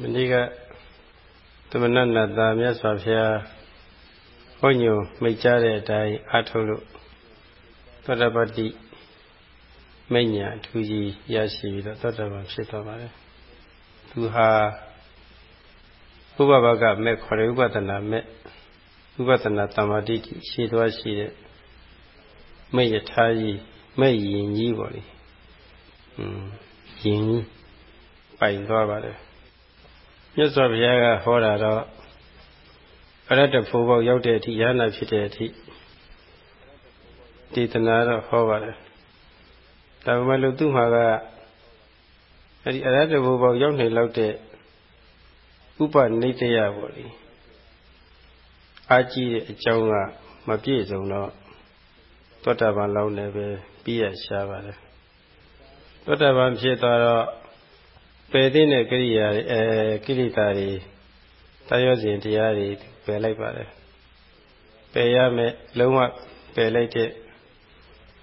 မနေ့ကသမဏနာတာမြတ်စွာဘုရားဟောညွန်မိတ်ကြားတဲ့အတိုင်းအားထုတ်လို့သောတပတ္တိမိညာအထူးကြီးရရှိပြီးတော့သောတပန်ဖြစ်သွားပါတယ်သူဟာဥပဘကမဲ့ခေါ်တဲ့ဥပဒနာမဲ့ဥပဒနာတမ္မာတိရှိသွားရှိတဲ့မဲ့ယထာကြီးမဲ့ရင်ကြီးပေါ့လေอืมရင်ကြီးပိုင်သွားပါတယ် မြတ်စွာဘုရားကဟောတာတော့အရတ္တဖို့ပေါက်ရောက်တဲ့အထိရဟနာဖြစ်တဲ့အထိဒေသနာတော့ဟောပါတယ်ဒါပေမဲ့လို့သူ့မှာကအဲ့ဒီအရတ္တဖို့ပေါက်ရောက်နေလောက်တဲ့ဥပနိတယပေါ့လေအာကြီးတဲ့အကြောင်းကမပြည့်စုံတော့သောတာပန်လောက်လည်းပဲပြီးရရှားပါတယ်သောတာပန်ဖြစ်သွားတော့ ပယ်တဲ့ကိရိယာအဲကိရိတာတွေတာယောစဉ်တရားတွေပယ်လိုက်ပါတယ်ပယ်ရမယ်လုံးဝပယ်လိုက်တဲ့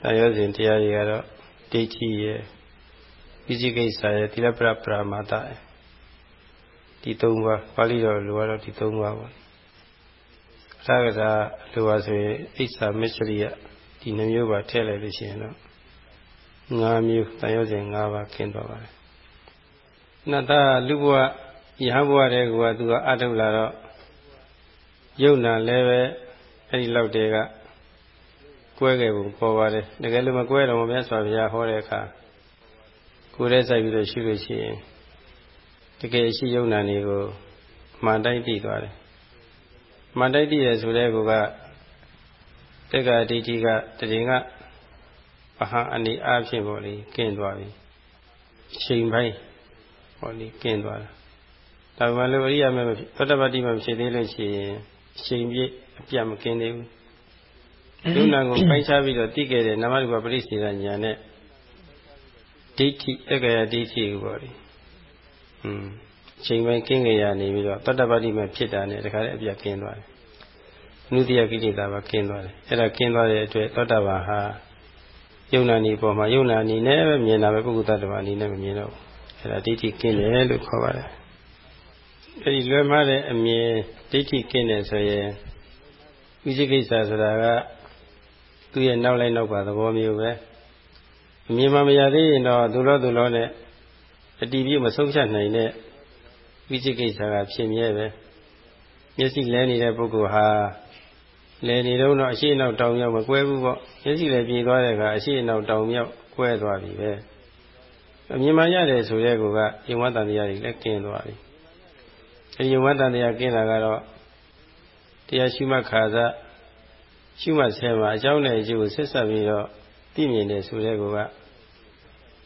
တာယောစဉ်တရားတွေကတော့ဒိဋ္ဌိရဲ့ပိစိကိစ္စရဲ့သီလပရပရမာတရဲ့ဒီ၃ပါးပါဠိတော်လိုကတော့ဒီ၃ပါးပါအထာကတာလိုပါဆိုရင်အိစ္ဆာမစ္စရိယဒီနှမျိုးပါထည့်လိုက်လို့ရှိရင်တော့၅မျိုးတန်ရုပ်စဉ်၅ပါးခင်းသွားပါတယ် နတ်သားလူဘဝယဟဘဝတဲ့ကွာသူကအထုတ်လာတော့ယုံနာလည်းပဲအဲ့ဒီလောက်တည်းကကွဲခဲ့ပုံပေါ်ပါတယ်တကယ်လို့မကွဲတော့မြတ်စွာဘုရားဟောတဲ့အခါကိုယ်တည်းစိုက်ပြီးတော့ရှုလို့ရှိရင်တကယ်ရှိယုံနာနေကိုမှန်တိုက်သိသွားတယ်မှန်တိုက်သိရဆိုတဲ့ကောကတက္ကဒိဋ္ဌိကတရင်ကပဟအနေအားဖြင့်ပေါ့လေကျင့်သွားပြီချိန်ပိုင်း ပေါ့လေကျင့်သွားတာဒါပေမဲ့လို့အရိယာမေသောတပတ္တိမဖြစ်သေးလို့ရှိရင်ချိန်ပြည့်အပြတ်မကင်းသေးဘူးယုံနာကိုပိုင်းခြားပြီးတော့သိခဲ့တဲ့နာမရူပပရိစ္ဆေဒညာနဲ့ဒိဋ္ဌိတက္ကရာဒိဋ္ဌိကိုပေါ့လေอืมချိန်ပိုင်းကင်းကြရနေပြီးတော့တတ္တပတ္တိမဖြစ်တာနဲ့တခါတည်းအပြတ်ကင်းသွားတယ်နုတ္တိယကိလေသာပါကင်းသွားတယ်အဲ့ဒါကင်းသွားတဲ့အတွက်သောတာပန်ဟာယုံနာနေပေါ်မှာယုံနာအနေနဲ့ပဲမြင်တာပဲပုဂ္ဂိုလ်တ attva အနေနဲ့မမြင်တော့ဘူး အဲ့ဒါဒိဋ္ဌိကင်းတယ်လို့ခေါ်ပါတယ်အဲ့ဒီလွယ်မှားတဲ့အမြင်ဒိဋ္ဌိကင်းတယ်ဆိုရင်ဝိသိကိစ္စဆိုတာကသူ့ရဲ့နောက်လိုက်နောက်ပါသဘောမျိုးပဲအမြင်မှမရသေးရင်တော့သူလောသူလောနဲ့အတီးပြည့်မဆုံးဖြတ်နိုင်တဲ့ဝိသိကိစ္စကဖြစ်မြဲပဲမျက်စိလဲနေတဲ့ပုဂ္ဂိုလ်ဟာလဲနေတော့တော့အရှိအနောက်တောင်မြောက်မကွဲဘူးပေါ့မျက်စိလည်းပြေးသွားတဲ့အခါအရှိအနောက်တောင်မြောက်ကွဲသွားပြီပဲ အမြင်မှရတယ်ဆိုတဲ့ကောကယုံဝတ္တန်တရားတွေလည်းကျင်းသွားပြီအဲဒီယုံဝတ္တန်တရားကျင်းတာကတော့တရားရှိမှခါစားရှိမှဆဲမှာအကြောင်းနဲ့အကျိုးကိုဆက်ဆက်ပြီးတော့သိမြင်တယ်ဆိုတဲ့ကောက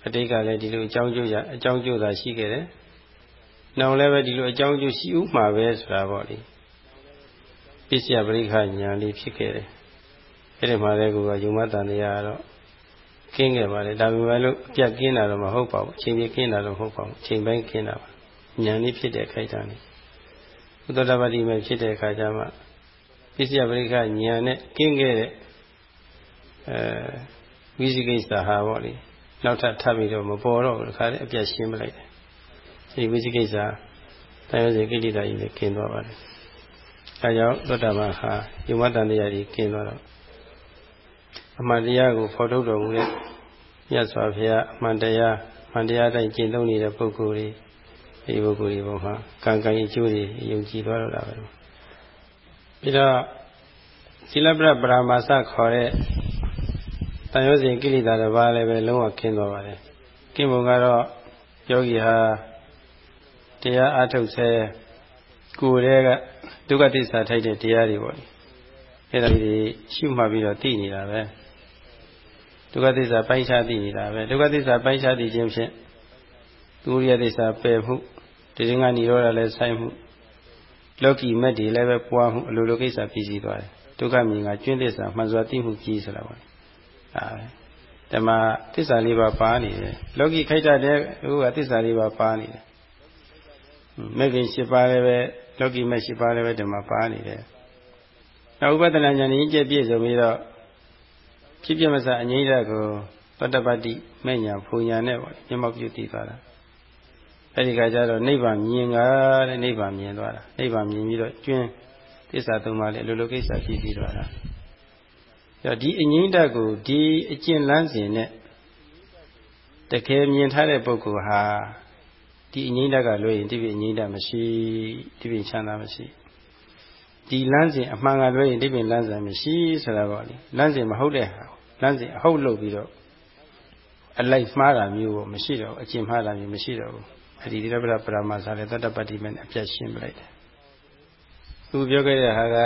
အတိတ်ကလည်းဒီလိုအကြောင်းကျိုးကြအကြောင်းကျိုးသာရှိခဲ့တယ်။နောက်လည်းပဲဒီလိုအကြောင်းကျိုးရှိဥမှာပဲဆိုတာပေါ့လေပစ္စယပရိခညာလေးဖြစ်ခဲ့တယ်။အဲ့ဒီမှာလည်းကိုကယုံမတန်တရားတော့ ကင်းခဲ့ပါလေဒါပေမဲ့လို့အပြတ်ကင်းတာတော့မဟုတ်ပါဘူးအချိန်ပြကင်းတာတော့မဟုတ်ပါဘူးအချိန်ပိုင်းကင်းတာပါညာလေးဖြစ်တဲ့ခိုက်တာနေဥဒ္ဒတပတိမဲ့ဖြစ်တဲ့အခါကျမှပစ္စယပရိခညာနဲ့ကင်းခဲ့တဲ့အဲဝိသိကိစ္စဟာပေါ့လေနောက်ထပ်ထပ်ပြီးတော့မပေါ်တော့ဘူးခါလေးအပြတ်ရှင်းမလိုက်တယ်ဒီဝိသိကိစ္စတရားစီကိဋ္တာကြီးနဲ့ကင်းသွားပါတယ်အဲကြောင့်သောတာပန်ဟာယုံမတန်တရားကြီးကျင်းသွားတော့ အမှန်တရားကိုဖော်ထုတ်တော်မူတဲ့မြတ်စွာဘုရားအမှန်တရားမှန်တရားတိုင်းကျင့်သုံးနေတဲ့ပုဂ္ဂိုလ်တွေဒီပုဂ္ဂိုလ်တွေပေါ်မှာကံကံအကျိုးတွေယုံကြည်သွားတော့တာပဲပြီးတော့သီလပရပရမာစခေါ်တဲ့တန်ရုံးစဉ်ကိလေသာတစ်ပါးလည်းပဲလုံးဝခင်းသွားပါတယ်ကင်းပုံကတော့ယောဂီဟာတရားအထုတ်ဆဲကိုယ်တည်းကဒုက္ခသစ္စာထိုက်တဲ့တရားတွေပေါ့အဲ့ဒါတွေရှုမှတ်ပြီးတော့သိနေတာပဲ ဒုက္ခသစ္စာပိုင်းခြားသိနေတာပဲဒုက္ခသစ္စာပိုင်းခြားသိခြင်းဖြင့်သူရိယသစ္စာပယ်မှုတည်ငါនិရောဓလည်းဆိုင်မှုလောကီမက်တွေလည်းပဲပွားမှုအလိုလိုကိစ္စပြည်စည်းသွားတယ်ဒုက္ခမြင်ကကျွင်းသစ္စာမှန်စွာသိမှုကြီးဆိုတာပါဒါပဲဓမ္မသစ္စာလေးပါးပါနေတယ်လောကီခိုက်တတ်တဲ့ဟိုကသစ္စာလေးပါးပါနေတယ်မဂ္ဂင်၈ပါးလည်းပဲလောကီမက်၈ပါးလည်းပဲဓမ္မပါနေတယ်နောက်ဥပဒနာဉာဏ်ကြီးကျပြည့်စုံပြီးတော့ ဖြစ်ပြမစအငိမ့်ဓာတ်ကိုတတ္တပတ္တိမဲ့ညာဖူညာနဲ့ပေါ့မျက်မှောက်ပြုတည်သွားတာအဲဒီကကြတော့နိဗ္ဗာန်မြင်ကတဲ့နိဗ္ဗာန်မြင်သွားတာနိဗ္ဗာန်မြင်ပြီးတော့ကျွန်းသစ္စာသုံးပါးလေးအလိုလိုကိစ္စဖြစ်ပြီးသွားတာဒီအငိမ့်တက်ကိုဒီအကျင့်လန်းစဉ်နဲ့တကယ်မြင်ထားတဲ့ပုဂ္ဂိုလ်ဟာဒီအငိမ့်တက်ကလွှဲရင်ဒီပြအငိမ့်တက်မရှိဒီပြချမ်းသာမရှိဒီလမ်းစဉ်အမှန်ကလွှဲရင်ဒီပြလမ်းစဉ်မရှိဆိုတာပေါ့လေလမ်းစဉ်မဟုတ်တဲ့ဟာ လမ်းစဉ်အဟုတ်လုပ်ပြီးတော့အလိုက်မှားတာမျိုးပေါ့မရှိတော့အကျင့်မှားတာမျိုးမရှိတော့ဘူးအဒီတိရပ္ပပရမသာလေတတ္တပတ္တိမဲ့အပြတ်ရှင်းပလိုက်တယ်သူပြောခဲ့တဲ့ဟာက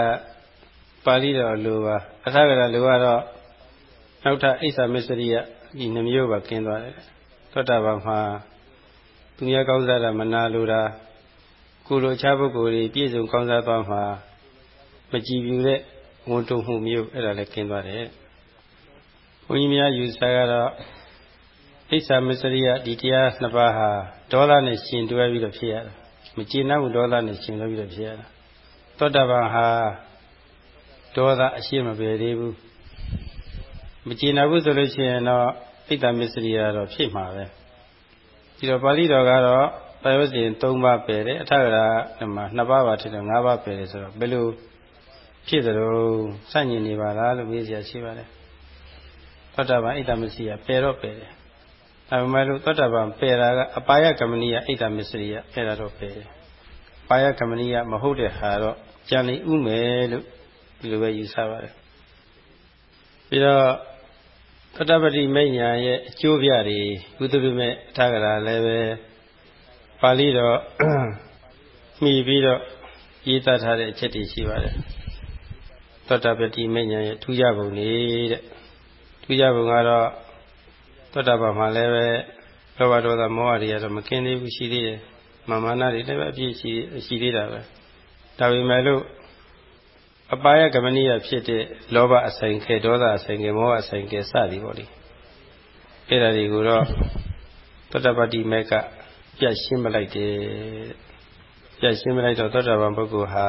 ပါဠိတော်လိုပါအထက်ကလိုကတော့နောက်ထပ်အိဆာမစ္စရိယဒီနှမျိုးပါကျင်းသွားတယ်သောတာပန်မှာသူများကောင်းစားတာမနာလိုတာကိုလိုခြားပုဂ္ဂိုလ်တွေပြည့်စုံကောင်းစားသွားမှာမကြည်ပြူတဲ့ဝန်တုံမှုမျိုးအဲ့ဒါလည်းကျင်းသွားတယ် ဘုန်းကြီးများယူဆကတော့အိဆာမစ္စရိယဒီတရားနှစ်ပါးဟာဒေါသနဲ့ရှင်တွဲပြီးတော့ဖြစ်ရတာမကျေနပ်မှုဒေါသနဲ့ရှင်တွဲပြီးတော့ဖြစ်ရတာသောတာပန်ဟာဒေါသအရှိမပေသေးဘူးမကျေနပ်ဘူးဆိုလို့ရှိရင်တော့ဣတ္တမစ္စရိယတော့ဖြစ်မှာပဲဒီတော့ပါဠိတော်ကတော့ပယောဇဉ်၃ပါးပယ်တယ်အထက်ကရာမှာ၂ပါးပါထစ်တော့၅ပါးပယ်တယ်ဆိုတော့ဘယ်လိုဖြစ်သလိုစัญญင်နေပါလားလို့မေးစရာရှိပါတယ် သောတာပန်ဣတ္တမစ္စရိယပယ်တော့ပယ်တယ်ဒါပေမဲ့လို့သောတာပန်ပယ်တာကအပါယကမဏိယဣတ္တမစ္စရိယပယ်တာတော့ပယ်တယ်ပါယကမဏိယမဟုတ်တဲ့ဟာတော့ကြံနေဥမယ်လို့ဒီလိုပဲယူဆပါတယ်ပြီးတော့သတ္တပတိမိညာရဲ့အကျိုးပြတွေဘုသူပိမဲ့အထကရာလည်းပဲပါဠိတော်မှီပြီးတော့ရေးသားထားတဲ့အချက်တွေရှိပါတယ်သတ္တပတိမိညာရဲ့ထူးခြားပုံတွေတဲ့ ထူးခြားပုံကတော့သတ္တပမှာလည်းပဲလောဘဒေါသမောဟတွေကတော့မကင်းသေးဘူးရှိသေးတယ်မာမနာတွေလည်းပဲအပြည့်ရှိရှိသေးတာပဲဒါပေမဲ့လို့အပါယကမဏိယဖြစ်တဲ့လောဘအဆိုင်ခဲဒေါသအဆိုင်ခဲမောဟအဆိုင်ခဲစသည်ပေါ့လေအဲ့ဒါတွေကိုတော့သတ္တပတိမေကပြတ်ရှင်းမလိုက်တယ်ပြတ်ရှင်းမလိုက်တော့သောတာပန်ပုဂ္ဂိုလ်ဟာ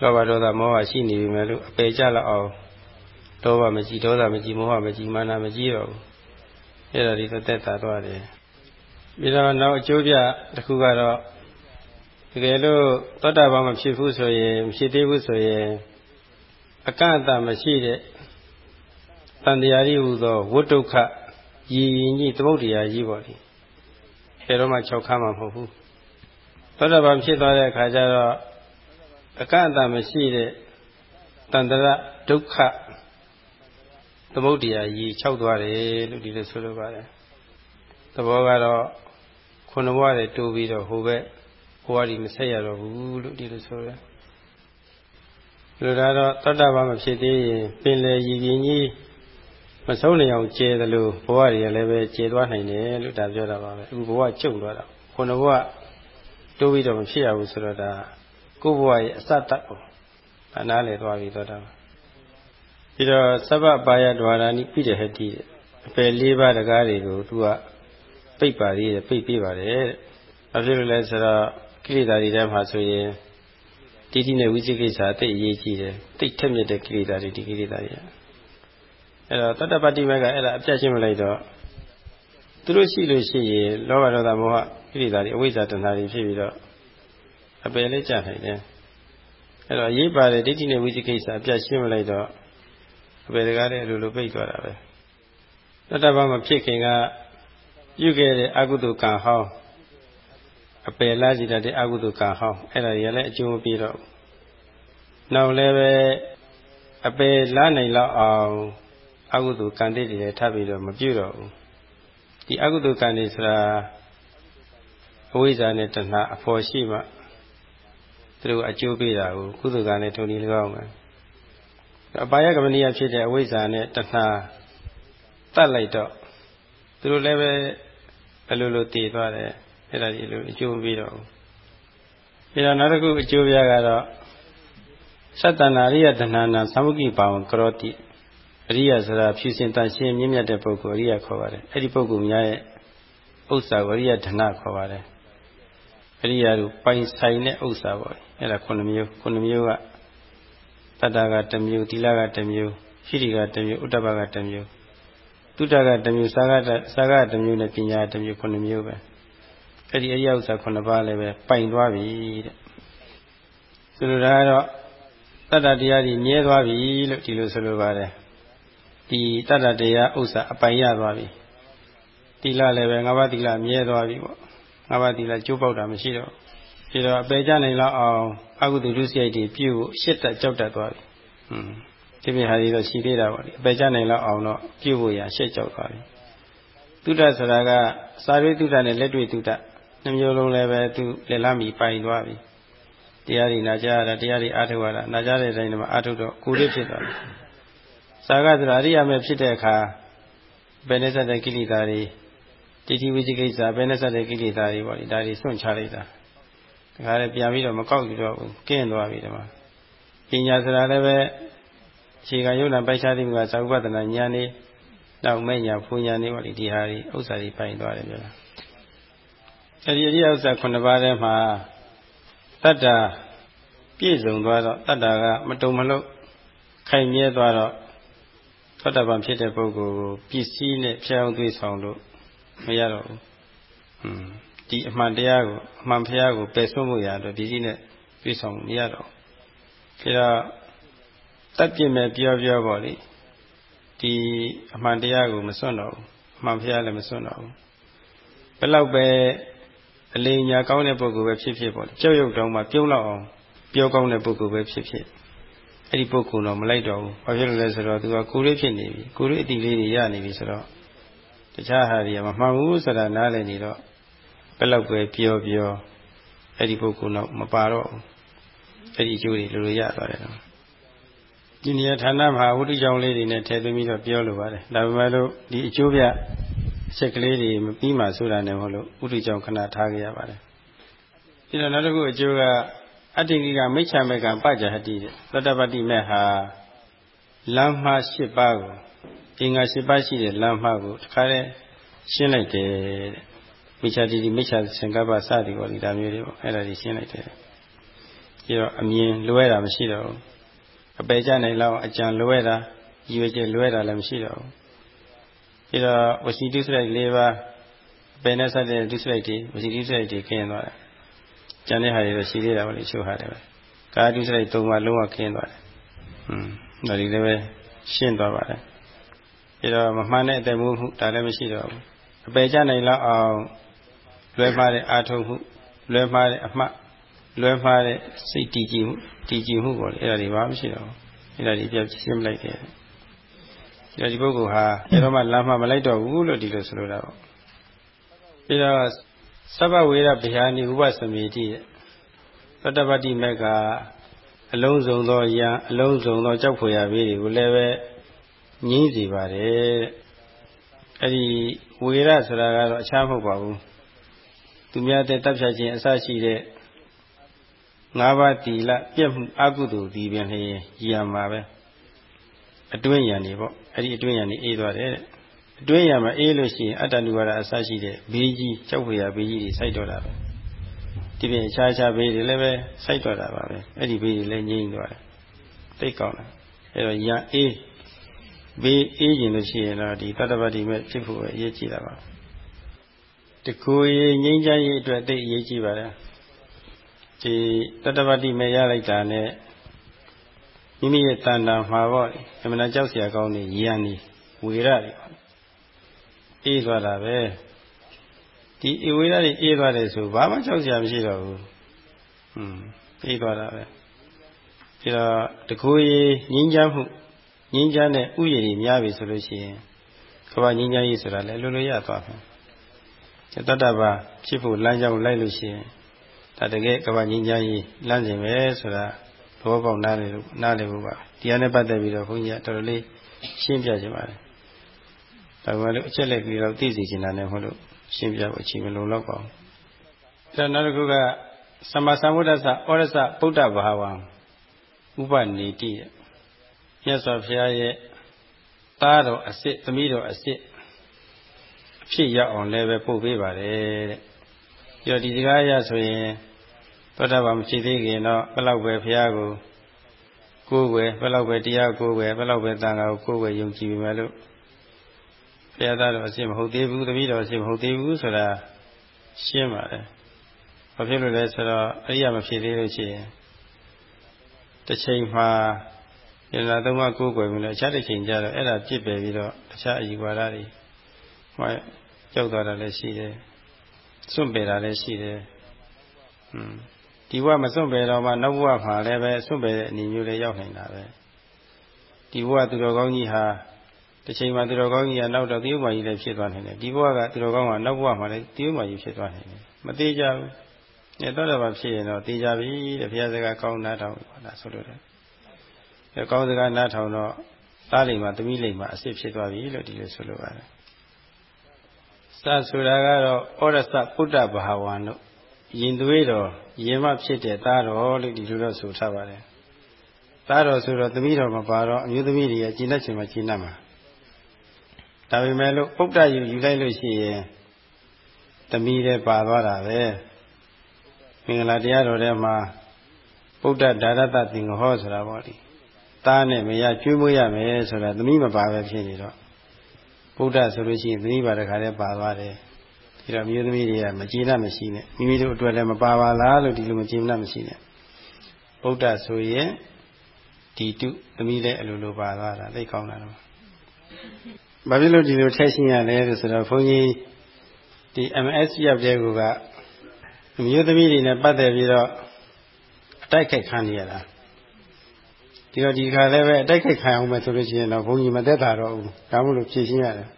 လောဘဒေါသမောဟရှိနေပြီမဲ့လို့အပေကြလောက်အောင် ဒေါဘမကြည်ဒေါသမကြည်မောဟမကြည်မာနမကြည်တော့ဘူးအဲ့ဒါဒီသက်သာသွားတယ်ပြီးတော့နောက်အကျိုးပြတစ်ခုကတော့တကယ်လို့သောတာပန်မဖြစ်ဘူးဆိုရင်မဖြစ်သေးဘူးဆိုရင်အကန့်အသတ်မရှိတဲ့တန်တရားကြီးဟူသောဝိတုခရည်ရင်ကြီးသမုဒ္ဒရာကြီးပေါ့လေဘယ်တော့မှ၆ခါမှမဟုတ်ဘူးသောတာပန်ဖြစ်သွားတဲ့အခါကျတော့အကန့်အသတ်မရှိတဲ့တန်တရဒုက္ခ သမုဒ္ဒရာကြီး၆သွားတယ်လို့ဒီလိုဆိုလိုပါတယ်သဘောကတော့ခုနဘဝတည်းတိုးပြီးတော့ဟိုဘက်ဘဝကြီးမဆက်ရတော့ဘူးလို့ဒီလိုဆိုရလူသားတော့တတ္တဘာမဖြစ်သေးရင်ပင်လေရည်ရင်ကြီးမဆုံးနေအောင်ကျဲသလိုဘဝတွေလည်းပဲကျဲသွားနိုင်တယ်လို့ဒါပြောတာပါပဲအခုဘဝကျုံသွားတာခုနဘဝတိုးပြီးတော့မဖြစ်ရဘူးဆိုတော့ဒါကိုယ့်ဘဝရဲ့အစတတ်ကိုအနားလေသွားပြီးတော့တာပြီး တော့သဗ္ဗပါယဒွါရဏိပိတဟတိအပယ်လေးပါးတကားတွေကိုသူကပိတ်ပါသေးတယ်ပိတ်ပေးပါတယ်တဲ့။ဘာဖြစ်လို့လဲဆိုတော့ကိလေသာတွေထဲမှာဆိုရင်တိတိနဲ့ဝိသိကိစ္စအသိအရေးကြီးတယ်။တိတ်ထက်မြက်တဲ့ကိလေသာတွေဒီကိလေသာတွေ။အဲ့တော့တတ္တပတ္တိမကအဲ့ဒါအပြတ်ရှင်းမလိုက်တော့သူတို့ရှိလို့ရှိရင်လောဘဒေါသမောဟကိလေသာတွေအဝိဇ္ဇာတဏှာတွေဖြစ်ပြီးတော့အပယ်လေးကြနိုင်တယ်။အဲ့တော့ရေးပါတယ်ဒိဋ္ဌိနဲ့ဝိသိကိစ္စအပြတ်ရှင်းမလိုက်တော့ အပယ်တကားလည်းအလိုလိုပိတ်သွားတာပဲ။တတ္တပမဖြစ်ခင်ကပြုခဲ့တဲ့အကုသိုလ်ကံဟောင်းအပယ်လားစီတဲ့အကုသိုလ်ကံဟောင်းအဲ့ဒါတွေလည်းအကျိုးမပေးတော့ဘူးနောက်လည်းပဲအပယ်လားနိုင်လောက်အောင်အကုသိုလ်ကံတွေတွေထပ်ပြီးတော့မပြုတော့ဘူးဒီအကုသိုလ်ကံတွေဆိုတာအဝိဇ္ဇာနဲ့တဏှာအဖို့ရှိမှသူတို့အကျိုးပေးတာကိုကုသိုလ်ကံနဲ့ထုံနေလကောင်း မယ်အပါယကမဏိယဖြစ်တဲ့အဝိဇ္ဇာနဲ့တဏှာတတ်လိုက်တော့သူတို့လည်းပဲအလိုလိုတည်သွားတယ်အဲ့ဒါဒီလိုအကျိုးပြီးတော့ပြီးတော့နောက်တစ်ခုအကျိုးပြကတော့သတ္တနာရိယတဏ္ဍာနာသမုကိပါဝံကရောတိအရိယဆိုတာဖြူစင်တန်ရှင်းမြင့်မြတ်တဲ့ပုဂ္ဂိုလ်အရိယခေါ်ပါတယ်အဲ့ဒီပုဂ္ဂိုလ်များရဲ့ဥစ္စာကိုအရိယဓနခေါ်ပါတယ်အရိယတို့ပိုင်ဆိုင်တဲ့ဥစ္စာပေါ့အဲ့ဒါခုနှစ်မျိုးခုနှစ်မျိုးက တတ္တကတစ်မျိုးသီလကတစ်မျိုးရှိတိကတစ်မျိုးဥတ္တပကတစ်မျိုးတုတ္တကတစ်မျိုးစာကစာကတစ်မျိုးနဲ့ပညာတစ်မျိုးခုနှစ်မျိုးပဲအဲ့ဒီအရိယဥစ္စာ9ပါးလည်းပဲပိုင်သွားပြီတဲ့ဆိုလိုတာကတော့တတ္တတရားကြီးမြဲသွားပြီလို့ဒီလိုဆိုလိုပါတယ်ဒီတတ္တတရားဥစ္စာအပိုင်ရသွားပြီတိလလည်းပဲငါးပါးတိလမြဲသွားပြီပေါ့ငါးပါးတိလကျိုးပေါက်တာမရှိတော့ ပြီးတော့အပေကြနိုင်လောက်အောင်အကုသိုလ်ဒုစရိုက်တွေပြုတ်ရှစ်တက်ကြောက်တက်သွားပြီဟွန်းဒီပြဟာဒီတော့ရှိသေးတာပေါ့လေအပေကြနိုင်လောက်အောင်တော့ပြုတ်ဖို့ရရှစ်ကြောက်သွားပြီတုဒ္ဒဆိုတာကစာရိတုဒ္ဒနဲ့လက်တွေ့တုဒ္ဒနှမျိုးလုံးလည်းပဲသူလက်လမ်းမီပိုင်သွားပြီတရားတွေနာကြားရတာတရားတွေအားထုတ်ရတာနာကြားတဲ့အတိုင်းမှာအားထုတ်တော့ကိုယ်လေးဖြစ်သွားတယ်စာကဆိုတာအရိယာမဲ့ဖြစ်တဲ့အခါဘယ်နဲ့စတဲ့ကိလေသာတွေတိတိဝိจิကိစ္စဘယ်နဲ့စတဲ့ကိလေသာတွေပေါ့လေဒါတွေစွန့်ချလိုက်တာ ဒါကြလည်းပြန်ပြီးတော့မကောက်ယူတော့ဘူးကင်းသွားပြီဒီမှာပညာဆိုတာလည်းပဲခြေကယုံနာပိုက်ခြားတိမကသာဝပဒနာဉာဏ်နေနောက်မဲ့ညာဖူညာနေပေါ့လေဒီဟာတွေဥစ္စာတွေပိုင်သွားတယ်ပြောတာအဲဒီအရိယဥစ္စာ9ပါးထဲမှာတတ္တာပြည့်စုံသွားတော့တတ္တာကမတုံမလို့ခိုင်မြဲသွားတော့သောတပန်ဖြစ်တဲ့ပုဂ္ဂိုလ်ကိုပစ္စည်းနဲ့ဖျောင်းသွေးဆောင်လို့မရတော့ဘူး။ဟွန်း ဒီအမှန်တရားကိုအမှန်ဖျားကိုပယ်ဆွမှုရတော့ပစ္စည်းနဲ့သွေးဆောင်မရတော့ဘူး။ဒါတော့တတ်ပြစ်မဲ့ပြောပြောပေါ့လေဒီအမှန်တရားကိုမစွန့်တော့ဘူး။အမှန်ဖျားလည်းမစွန့်တော့ဘူး။ဘယ်လောက်ပဲအလေးညာကောင်းတဲ့ပုဂ္ဂိုလ်ပဲဖြစ်ဖြစ်ပေါ့လေကြောက်ရွံ့တောင်းမှပြုံးလောက်အောင်ပြောကောင်းတဲ့ပုဂ္ဂိုလ်ပဲဖြစ်ဖြစ်အဲ့ဒီပုဂ္ဂိုလ်တော့မလိုက်တော့ဘူးဘာဖြစ်လို့လဲဆိုတော့သူကကိုယ်လေးဖြစ်နေပြီကိုယ်လေးအတိလေးတွေရနေပြီဆိုတော့တခြားဟာတွေကမမှန်ဘူးဆိုတာနားလည်နေတော့ ဘယ်လောက်ပဲပြောပြောအဲ့ဒီပုဂ္ဂိုလ်တော့မပါတော့ဘူးအဲ့ဒီအကျိုးတွေလိုလိုရသွားတယ်နော်ဒီနေရာဌာနမှာဝိတုကြောင့်လေးတွေနဲ့ထည့်သွင်းပြီးတော့ပြောလိုပါတယ်ဒါပေမဲ့လို့ဒီအကျိုးပြအချက်ကလေးတွေမပြီးမှဆိုတာနဲ့မဟုတ်လို့ဥဒိကြောင့်ခဏထားခဲ့ရပါတယ်ပြီးတော့နောက်တစ်ခုအကျိုးကအတ္တိကိကမိစ္ဆာမေကံပကြဟတိတဲ့သတ္တပတိမေဟာလမ်းမှား၈ပါးကိုအင်္ဂါ၈ပါးရှိတဲ့လမ်းမှားကိုတခါတည်းရှင်းလိုက်တယ်တဲ့ မိစ္ဆာတိတိမိစ္ဆာသင်္ကပ္ပစသည်ပေါ်ဒီဒါမျိုးတွေပေါ့အဲ့ဒါကြီးရှင်းလိုက်တယ်ပြီးတော့အမြင်လွဲတာမရှိတော့ဘူးအပေကြနိုင်လောက်အကြံလွဲတာရည်ရွယ်ချက်လွဲတာလည်းမရှိတော့ဘူးပြီးတော့ဝစီတုစရိုက်၄ပါးပယ်နဲ့ဆက်တဲ့ဒုစရိုက်တွေဝစီတုစရိုက်တွေခင်းသွားတယ်ကျန်တဲ့ဟာတွေတော့ရှိသေးတာပေါ့လေချိုးဟာတယ်ပဲကာဒုစရိုက်၃ပါးလုံးဝခင်းသွားတယ်ဟွန်းဒါဒီလည်းပဲရှင်းသွားပါတယ်ပြီးတော့မမှန်တဲ့အတမှုမှုဒါလည်းမရှိတော့ဘူးအပယ်ကျနိုင်လောက်အောင် လွဲမှားတဲ့အာထုံမှုလွဲမှားတဲ့အမှတ်လွဲမှားတဲ့စိတ်တည်ကြည်မှုတည်ကြည်မှုပေါ့လေအဲ့ဒါတွေဘာမှမရှိတော့ဘူးအဲ့ဒါတွေပြရှင်းလိုက်တယ်ဒီတော့ဒီပုဂ္ဂိုလ်ဟာဘယ်တော့မှလမ်းမှမလိုက်တော့ဘူးလို့ဒီလိုဆိုလိုတာပေါ့ပြီးတော့သဗ္ဗဝေရဗျာနိဥပသမေတိသတ္တပတ္တိမက်ကအလုံးစုံသောယံအလုံးစုံသောကြောက်ဖွယ်ရဘေးတွေကိုလည်းပဲငြင်းစီပါတယ်အဲ့ဒီဝေရဆိုတာကတော့အခြားမဟုတ်ပါဘူး သူများတဲ့တပ်ဖြတ်ခြင်းအစရှိတဲ့ငါးပါးတီလပြည့်မှုအကုသိုလ်ဒီပင်လျင်ရံမှာပဲအတွင်းရံနေပေါ့အဲ့ဒီအတွင်းရံနေအေးသွားတယ်တဲ့အတွင်းရံမှာအေးလို့ရှိရင်အတ္တနုဝါဒအစရှိတဲ့ဘေးကြီးကြောက်ဖွယ်ရဘေးကြီးတွေစိုက်တော့တာပဲဒီပြင်အခြားခြားဘေးတွေလည်းပဲစိုက်တော့တာပါပဲအဲ့ဒီဘေးတွေလည်းငြိမ့်သွားတယ်သိကောင်းတယ်အဲ့တော့ရံအေးဘေးအေးကျင်လို့ရှိရင်တော့ဒီတတ္တပတိမဲ့ဖြစ်ဖို့အရေးကြီးတာပါ တကူရေငြိမ်းချမ်းရေးအတွက်သိအရေးကြီးပါတယ်ဒီတတ္တပတိမဲ့ရလိုက်တာနဲ့မိမိရဲ့တန်တာမှာပေါ့အမှန်တရားကြောက်เสียကောင်းနေရန်နေဝေရတွေအေးသွားတာပဲဒီအဝေရတွေအေးသွားတယ်ဆိုဘာမှကြောက်เสียမရှိတော့ဘူးอืมအေးသွားတာပဲပြီးတော့တကူရေငြင်းချမ်းမှုငြင်းချမ်းတဲ့ဥယျာဉ်တွေများပြီဆိုလို့ရှိရင်ကဘာငြင်းချမ်းရေးဆိုတာလည်းလိုလိုရသွားမှာ တတ္တပါဖြစ်ဖို့လမ်းကြောင်းလိုက်လို့ရှိရင်ဒါတကယ်ကဘာငြင်းချမ်းရေးလမ်းစဉ်ပဲဆိုတာသဘောပေါက်နားလည်လို့နားလည်ဖို့ပါတရားနဲ့ပတ်သက်ပြီးတော့ဘုန်းကြီးကတော်တော်လေးရှင်းပြခြင်းပါတယ်ဒါပေမဲ့လို့အချက်လက်ကြီးတော့သိစေချင်တာနဲ့မဟုတ်လို့ရှင်းပြဖို့အချိန်မလုံလောက်ပါဘူးဒါနောက်တစ်ခုကသမ္မာသမ္ဗုဒ္ဓဆဩရစဗုဒ္ဓဘာဝံဥပနေတိရဲ့မြတ်စွာဘုရားရဲ့သားတော်အစ်စ်သမီးတော်အစ်စ်အ ဖြစ်ရောက်အောင်လည်းပဲပို့ပေးပါတယ်တဲ့ပြီးတော့ဒီစကားအရဆိုရင်သောတာပန်မရှိသေးခင်တော့ဘယ်လောက်ပဲဘုရားကိုကိုယ်ွယ်ဘယ်လောက်ပဲတရားကိုယ်ွယ်ဘယ်လောက်ပဲတန်ခါကိုကိုယ်ွယ်ယုံကြည်ပြီမဲ့လို့ဘုရားသားတော်အစ်စ်မဟုတ်သေးဘူးသမီးတော်အစ်စ်မဟုတ်သေးဘူးဆိုတာရှင်းပါတယ်ဘာဖြစ်လို့လဲဆိုတော့အရိယာမဖြစ်သေးလို့ရှိရင်တစ်ချိန်မှာယန္တာသုံးပါးကိုးကွယ်ပြီးတော့အခြားတစ်ချိန်ကျတော့အဲ့ဒါပြစ်ပယ်ပြီးတော့အခြားအယူဝါဒတွေဟော ကြောက်သွားတာလည်းရှိတယ်စွန့်ပယ်တာလည်းရှိတယ်อืมဒီဘဝမစွန့်ပယ်တော့မှနောက်ဘဝမှာလည်းပဲစွန့်ပယ်တဲ့အနေမျိုးလေးရောက်နေတာပဲဒီဘဝသူတော်ကောင်းကြီးဟာတစ်ချိန်မှာသူတော်ကောင်းကြီးကနောက်တော့တရုတ်မာကြီးလည်းဖြစ်သွားနိုင်တယ်ဒီဘဝကသူတော်ကောင်းကနောက်ဘဝမှာလည်းတရုတ်မာကြီးဖြစ်သွားနိုင်တယ်မသေးကြဘူးအဲတော့တော့ဖြစ်ရင်တော့သေကြပြီတဲ့ဘုရားစကားကောင်းနားထောင်တာဆိုလို့တယ်အဲကောင်းစကားနားထောင်တော့သားလိမ်မှာသမီးလိမ်မှာအစ်စ်ဖြစ်သွားပြီလို့ဒီလိုဆိုလိုပါတယ်စ ဆိုတာကတော့ဩရစပုဒ္ဒဘာဝံတို့ရင်သွေးတော်ရင်မဖြစ်တဲ့သားတော်လို့ဒီလိုတော့ဆိုထားပါတယ်သားတော်ဆိုတော့သမီးတော်မပါတော့အမျိုးသမီးတွေကကျင့်တတ်ချင်မှကျင့်တတ်မှာဒါပေမဲ့လို့ပုဒ္ဒယူယူလိုက်လို့ရှိရင်သမီးလည်းပါသွားတာပဲမင်္ဂလာတရားတော်ထဲမှာပုဒ္ဒဒါရတသင်္ဃဟောဆိုတာပေါ့လေသားနဲ့မရကျွေးမွေးရမယ်ဆိုတာသမီးမပါပဲဖြစ်နေတော့ ဗုဒ္ဓဆိုလို့ရှိရင်သမီးပါတခါတည်းပါသွားတယ်ဒီတော့မျိုးသမီးတွေကမကျေနပ်မရှိနဲ့မိမိတို့အတွက်လည်းမပါပါလားလို့ဒီလိုမကျေနပ်မရှိနဲ့ဗုဒ္ဓဆိုရင်ဒီတုသမီးလည်းအလိုလိုပါသွားတာသိကောင်းတာတော့ဘာဖြစ်လို့ဒီလိုထည့်ရှင်းရလဲလို့ဆိုတော့ဘုန်းကြီးဒီ MS ရပ်တဲ့ကူကမျိုးသမီးတွေနဲ့ပတ်သက်ပြီးတော့အတိုက်ခိုက်ခံရတာ ဒီတော့ဒီခါလည်းပဲအတိုက်ခိုက်ခံအောင်မယ်ဆိုလို့ရှိရင်တော့ဘုန်းကြီးမသက်သာတော့ဘူးဒါမှမဟုတ်ဖြည့်ရှင်းရတယ်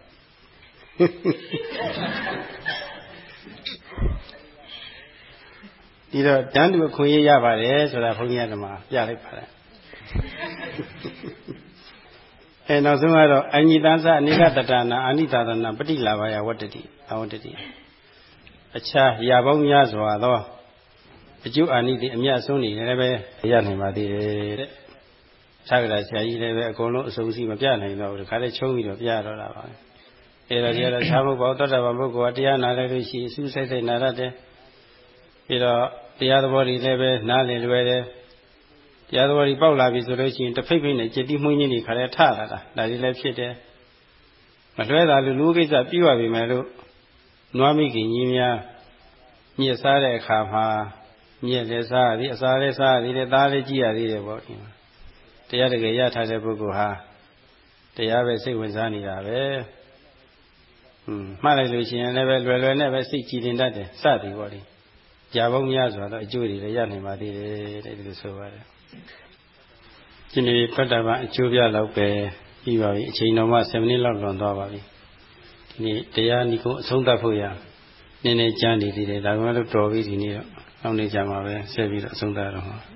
ဒီတော့တန်းတူအခွင့်အရေးရပါတယ်ဆိုတာဘုန်းကြီးကဓမ္မပြလိုက်ပါတယ်အဲနောက်ဆုံးကတော့အညိတသအနိကတတနာအာနိသာသနာပฏิလာဘာယဝတ္တတိအဝတ္တတိအခြားရာပေါင်းများစွာသောအကျိုးအာနိသင်အမြတ်ဆုံးနေလည်းပဲရနိုင်ပါသေးတယ်တဲ့ သာကရာဆရာကြီးလည်းပဲအကုန်လုံးအစုံစီမပြနိုင်တော့ဘူးခါလေးချုံးပြီးတော့ပြတော့တာပါအဲဒါကြီးကတော့သာမုတ်ဘောသောတာပန်ပုဂ္ဂိုလ်ကတရားနာလိုက်လို့ရှိရင်အစူးဆိုင်ဆိုင်နာတတ်တယ်ပြီးတော့တရားသဘောတွေလည်းပဲနားလည်လွယ်တယ်တရားသဘောတွေပေါက်လာပြီဆိုလို့ရှိရင်တစ်ဖိတ်ဖိတ်နဲ့จิตတိမှုင်းကြီးတွေခါလေးထလာတာဒါတွေလည်းဖြစ်တယ်မလွဲတာလူလူကိစ္စပြည့်ဝပြီမယ်လို့နွားမိခင်ကြီးများညစ်စားတဲ့အခါမှာမြက်လည်းစားရသည်အစာလည်းစားရသည်တဲ့သားလည်းကြည့်ရသေးတယ်ပေါ့ဒီမှာ တရားတကယ်ရထားတဲ့ပုဂ္ဂိုလ်ဟာတရားပဲစိတ်ဝင်စားနေတာပဲဟွန်းမှတ်လိုက်လို့ရှိရင်လည်းပဲလွယ်လွယ်နဲ့ပဲစိတ်ကြည်တင်တတ်တယ်စသည်ပေါ့ဒီကြာပေါင်းများစွာတော့အကျိုးတွေလည်းရနိုင်ပါသေးတယ်တဲ့ဒီလိုဆိုပါတယ်ဒီနေ့ပတ္တဗအကျိုးပြလောက်ပဲပြီးပါပြီအချိန်တော်မှ7မိနစ်လောက်လွန်သွားပါပြီဒီနေ့တရားနိကုအဆုံးသတ်ဖို့ရနည်းနည်းကြမ်းနေသေးတယ်ဒါပေမဲ့လို့တော်ပြီဒီနေ့တော့နောက်နေ့ကျမှပဲဆက်ပြီးတော့အဆုံးသတ်ရတော့မှာ